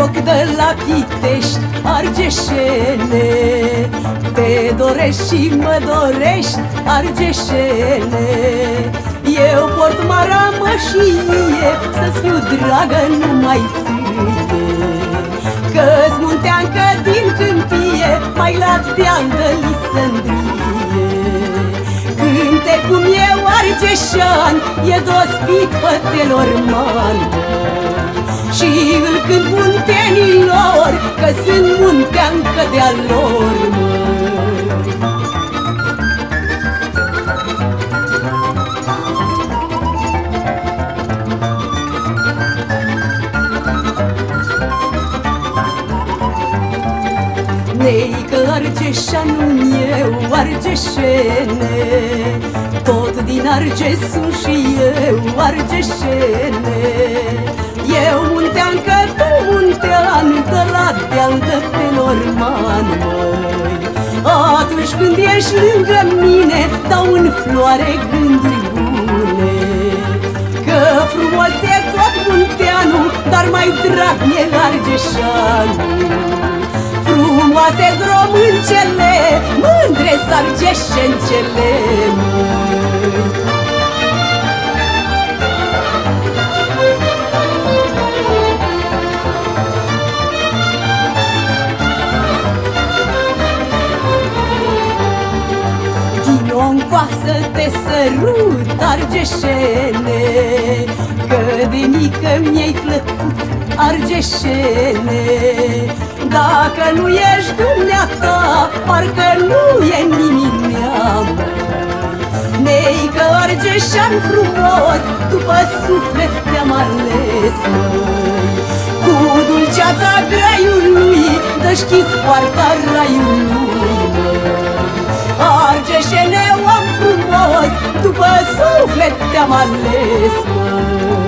Busuioc de la Pitești, Argeșene Te dorești și mă dorești, Argeșene Eu port maramășie Să-ți fiu dragă numai ție Că-s munteancă din câmpie Mai la deal de Lisandrie Cânte cum eu argeșan E dospit pătelor mani și îl cânt muntenilor Că sunt munteancă de-a lor, măi Neică argeșanul eu, argeșene Tot din Argeș sunt și eu, argeșene Eu munteancă, tu muntean De la deal de pe norman, măi. Atunci când ești lângă mine Dau în floare gânduri bune. Că frumos e tot munteanul Dar mai drag mi-e argeșanul Frumoase româncele, mândre sargeșencele măi Vino să te sărut, argeșene Că de mică mi-ai plăcut, argeșene Dacă nu ești dumneata, parcă nu e nimic mea Neică argeșan frumos, după suflet te-am ales, măi. Cu dulceața graiului, dă-șchis poarta raiului, măi. Argeșene Tu سوف للتمع الاسمر